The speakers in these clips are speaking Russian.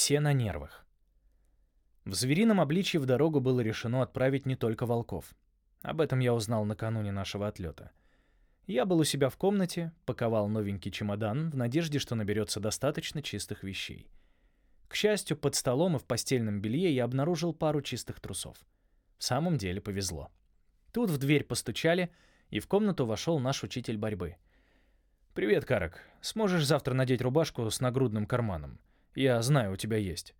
все на нервах. В зверином обличье в дорогу было решено отправить не только волков. Об этом я узнал накануне нашего отлета. Я был у себя в комнате, паковал новенький чемодан в надежде, что наберется достаточно чистых вещей. К счастью, под столом и в постельном белье я обнаружил пару чистых трусов. В самом деле повезло. Тут в дверь постучали, и в комнату вошел наш учитель борьбы. «Привет, Карак. Сможешь завтра надеть рубашку с нагрудным карманом? Я знаю, у тебя есть».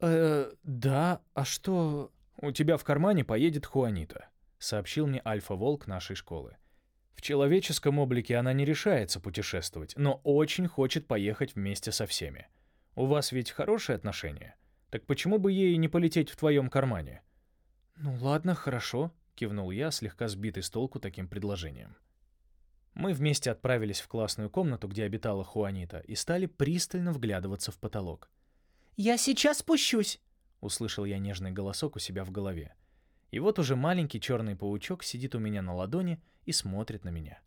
«Э, да, а что...» «У тебя в кармане поедет Хуанита», — сообщил мне Альфа-Волк нашей школы. В человеческом облике она не решается путешествовать, но очень хочет поехать вместе со всеми. У вас ведь хорошие отношения? Так почему бы ей не полететь в твоем кармане? Ну ладно, хорошо, кивнул я, слегка сбитый с толку таким предложением. Мы вместе отправились в классную комнату, где обитала Хуанита, и стали пристально вглядываться в потолок. «Я сейчас спущусь!» — услышал я нежный голосок у себя в голове. И вот уже маленький черный паучок сидит у меня на ладони и смотрит на меня.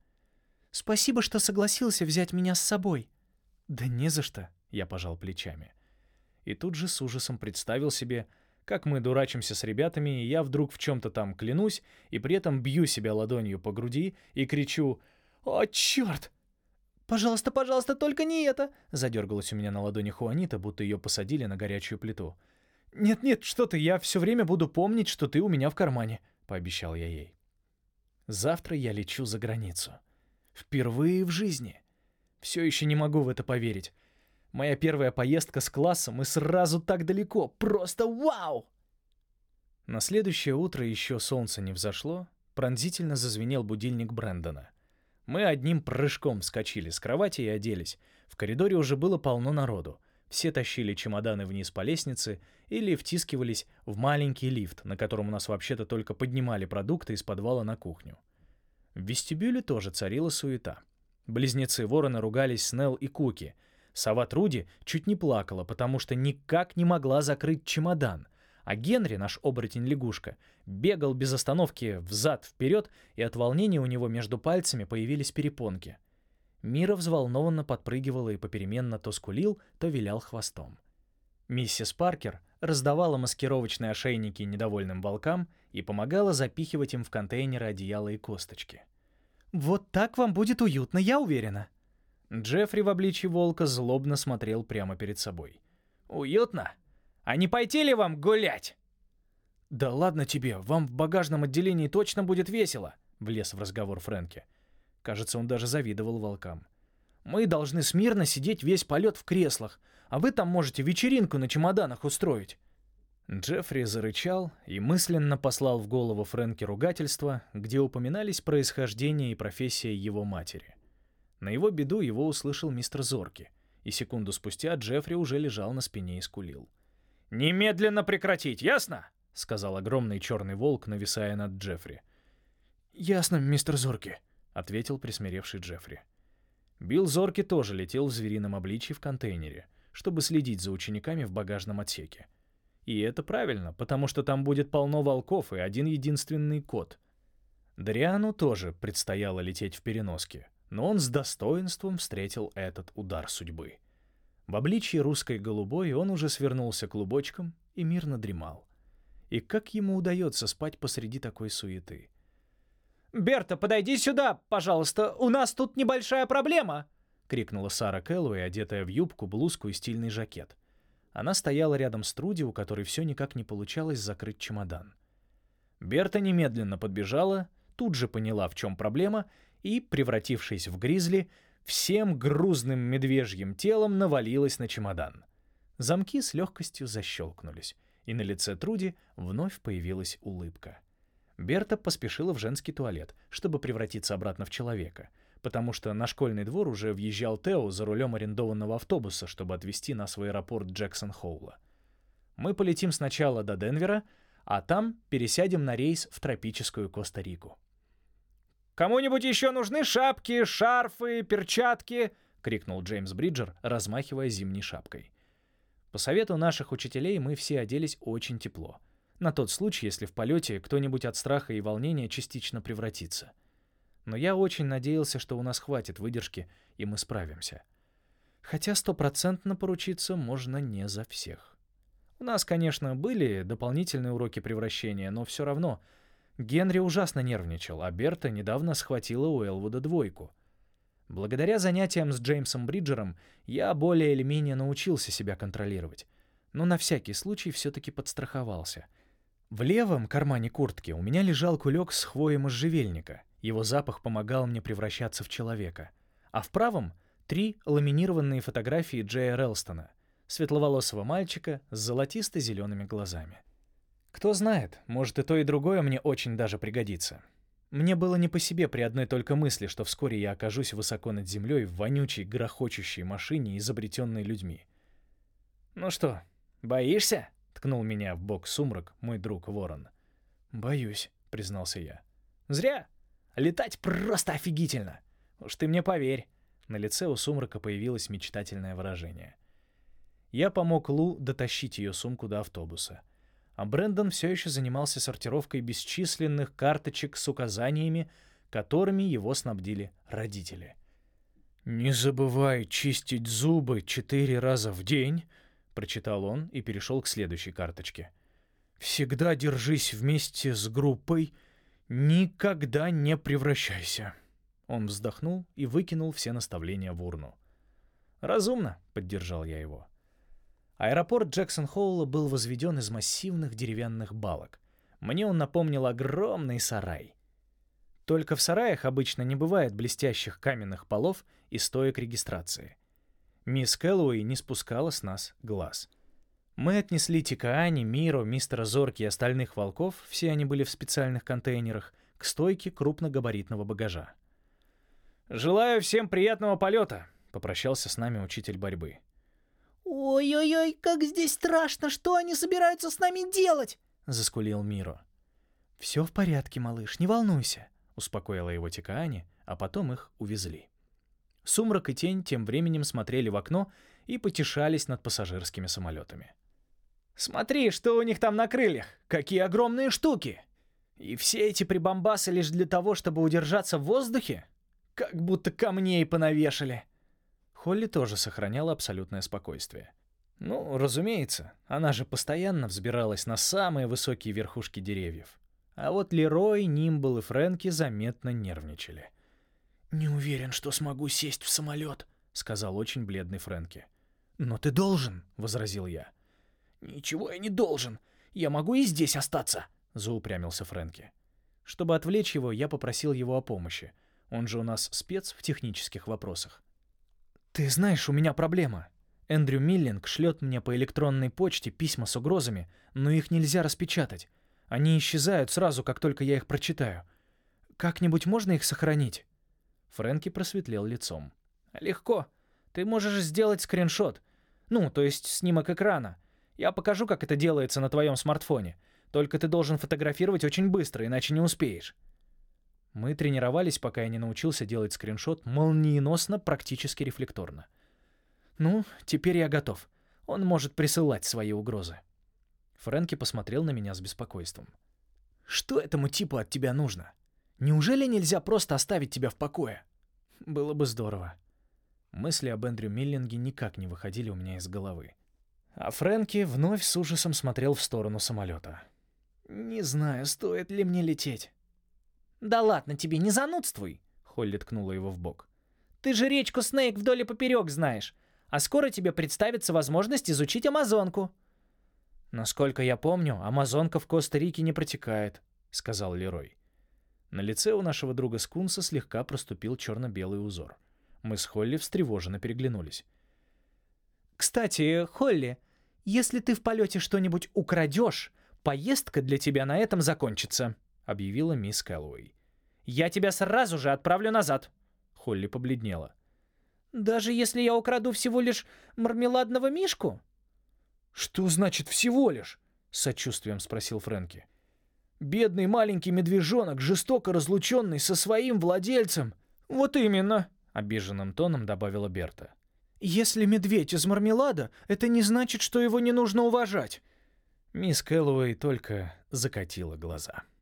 «Спасибо, что согласился взять меня с собой». «Да не за что», — я пожал плечами. И тут же с ужасом представил себе, как мы дурачимся с ребятами, и я вдруг в чем-то там клянусь, и при этом бью себя ладонью по груди и кричу «О, черт!» «Пожалуйста, пожалуйста, только не это!» Задергалась у меня на ладони Хуанита, будто ее посадили на горячую плиту. «Нет-нет, что ты, я все время буду помнить, что ты у меня в кармане», — пообещал я ей. Завтра я лечу за границу. Впервые в жизни. Все еще не могу в это поверить. Моя первая поездка с классом и сразу так далеко. Просто вау! На следующее утро еще солнце не взошло, пронзительно зазвенел будильник Брэндона. Мы одним прыжком вскочили с кровати и оделись. В коридоре уже было полно народу. Все тащили чемоданы вниз по лестнице или втискивались в маленький лифт, на котором у нас вообще-то только поднимали продукты из подвала на кухню. В вестибюле тоже царила суета. Близнецы Ворона ругались с Нелл и Куки. Сова Труди чуть не плакала, потому что никак не могла закрыть чемодан. А Генри, наш оборотень-лягушка, бегал без остановки взад-вперед, и от волнения у него между пальцами появились перепонки — Мира взволнованно подпрыгивала и попеременно то скулил, то вилял хвостом. Миссис Паркер раздавала маскировочные ошейники недовольным волкам и помогала запихивать им в контейнеры одеяла и косточки. «Вот так вам будет уютно, я уверена». Джеффри в обличье волка злобно смотрел прямо перед собой. «Уютно? А не пойти ли вам гулять?» «Да ладно тебе, вам в багажном отделении точно будет весело», — влез в разговор Фрэнки. Кажется, он даже завидовал волкам. «Мы должны смирно сидеть весь полет в креслах, а вы там можете вечеринку на чемоданах устроить». Джеффри зарычал и мысленно послал в голову Фрэнки ругательства, где упоминались происхождение и профессия его матери. На его беду его услышал мистер Зорки, и секунду спустя Джеффри уже лежал на спине и скулил. «Немедленно прекратить, ясно?» — сказал огромный черный волк, нависая над Джеффри. «Ясно, мистер Зорки», — ответил присмиревший Джеффри. Билл Зорки тоже летел в зверином обличье в контейнере, чтобы следить за учениками в багажном отсеке. И это правильно, потому что там будет полно волков и один единственный кот. Дариану тоже предстояло лететь в переноске, но он с достоинством встретил этот удар судьбы. В обличье русской голубой он уже свернулся клубочком и мирно дремал. И как ему удается спать посреди такой суеты? «Берта, подойди сюда, пожалуйста, у нас тут небольшая проблема!» — крикнула Сара Кэллоуэй, одетая в юбку, блузку и стильный жакет. Она стояла рядом с Труди, у которой все никак не получалось закрыть чемодан. Берта немедленно подбежала, тут же поняла, в чем проблема, и, превратившись в гризли, всем грузным медвежьим телом навалилась на чемодан. Замки с легкостью защелкнулись, и на лице Труди вновь появилась улыбка. Берта поспешила в женский туалет, чтобы превратиться обратно в человека, потому что на школьный двор уже въезжал Тео за рулем арендованного автобуса, чтобы отвезти нас в аэропорт Джексон-Хоула. Мы полетим сначала до Денвера, а там пересядем на рейс в тропическую Коста-Рику. «Кому-нибудь еще нужны шапки, шарфы, перчатки?» — крикнул Джеймс Бриджер, размахивая зимней шапкой. По совету наших учителей мы все оделись очень тепло — на тот случай, если в полете кто-нибудь от страха и волнения частично превратится. Но я очень надеялся, что у нас хватит выдержки, и мы справимся. Хотя стопроцентно поручиться можно не за всех. У нас, конечно, были дополнительные уроки превращения, но все равно Генри ужасно нервничал, а Берта недавно схватила у Элвуда двойку. Благодаря занятиям с Джеймсом Бриджером я более или менее научился себя контролировать, но на всякий случай все-таки подстраховался. В левом кармане куртки у меня лежал кулек с хвоей можжевельника. Его запах помогал мне превращаться в человека. А в правом — три ламинированные фотографии Джея Релстона, светловолосого мальчика с золотисто-зелеными глазами. Кто знает, может и то, и другое мне очень даже пригодится. Мне было не по себе при одной только мысли, что вскоре я окажусь высоко над землей в вонючей, грохочущей машине, изобретенной людьми. «Ну что, боишься?» — ткнул меня в бок сумрак мой друг Ворон. «Боюсь», — признался я. «Зря. Летать просто офигительно. Уж ты мне поверь». На лице у сумрака появилось мечтательное выражение. Я помог Лу дотащить ее сумку до автобуса а Брэндон все еще занимался сортировкой бесчисленных карточек с указаниями, которыми его снабдили родители. «Не забывай чистить зубы четыре раза в день», — прочитал он и перешел к следующей карточке. «Всегда держись вместе с группой, никогда не превращайся». Он вздохнул и выкинул все наставления в урну. «Разумно», — поддержал я его. Аэропорт Джексон-Холла был возведен из массивных деревянных балок. Мне он напомнил огромный сарай. Только в сараях обычно не бывает блестящих каменных полов и стоек регистрации. Мисс Кэллоуэй не спускала с нас глаз. Мы отнесли Тикаани, Миро, мистера Зорки и остальных волков, все они были в специальных контейнерах, к стойке крупногабаритного багажа. «Желаю всем приятного полета!» — попрощался с нами учитель борьбы. «Ой-ой-ой, как здесь страшно! Что они собираются с нами делать?» — заскулил Миро. «Все в порядке, малыш, не волнуйся», — успокоила его Тикаани, а потом их увезли. Сумрак и Тень тем временем смотрели в окно и потешались над пассажирскими самолетами. «Смотри, что у них там на крыльях! Какие огромные штуки! И все эти прибамбасы лишь для того, чтобы удержаться в воздухе? Как будто камней понавешали!» Холли тоже сохраняла абсолютное спокойствие. Ну, разумеется, она же постоянно взбиралась на самые высокие верхушки деревьев. А вот Лерой, Нимбл и Фрэнки заметно нервничали. «Не уверен, что смогу сесть в самолет», — сказал очень бледный Фрэнки. «Но ты должен», — возразил я. «Ничего я не должен. Я могу и здесь остаться», — заупрямился Фрэнки. Чтобы отвлечь его, я попросил его о помощи. Он же у нас спец в технических вопросах. «Ты знаешь, у меня проблема. Эндрю Миллинг шлет мне по электронной почте письма с угрозами, но их нельзя распечатать. Они исчезают сразу, как только я их прочитаю. Как-нибудь можно их сохранить?» Фрэнки просветлел лицом. «Легко. Ты можешь сделать скриншот. Ну, то есть снимок экрана. Я покажу, как это делается на твоем смартфоне. Только ты должен фотографировать очень быстро, иначе не успеешь. Мы тренировались, пока я не научился делать скриншот молниеносно, практически рефлекторно. Ну, теперь я готов. Он может присылать свои угрозы. Фрэнки посмотрел на меня с беспокойством. «Что этому типу от тебя нужно? Неужели нельзя просто оставить тебя в покое?» «Было бы здорово». Мысли об Эндрю Миллинге никак не выходили у меня из головы. А Фрэнки вновь с ужасом смотрел в сторону самолета. «Не знаю, стоит ли мне лететь». «Да ладно тебе, не занудствуй!» Холли ткнула его в бок. «Ты же речку Снейк вдоль и поперек знаешь, а скоро тебе представится возможность изучить Амазонку». «Насколько я помню, Амазонка в Коста-Рике не протекает», — сказал Лерой. На лице у нашего друга Скунса слегка проступил черно-белый узор. Мы с Холли встревоженно переглянулись. «Кстати, Холли, если ты в полете что-нибудь украдешь, поездка для тебя на этом закончится», объявила мисс Кэллоуэй. «Я тебя сразу же отправлю назад!» Холли побледнела. «Даже если я украду всего лишь мармеладного мишку?» «Что значит «всего лишь»?» — сочувствием спросил Фрэнки. «Бедный маленький медвежонок, жестоко разлученный со своим владельцем». «Вот именно», — обиженным тоном добавила Берта. «Если медведь из мармелада, это не значит, что его не нужно уважать». Мисс Кэллоуэй только закатила глаза.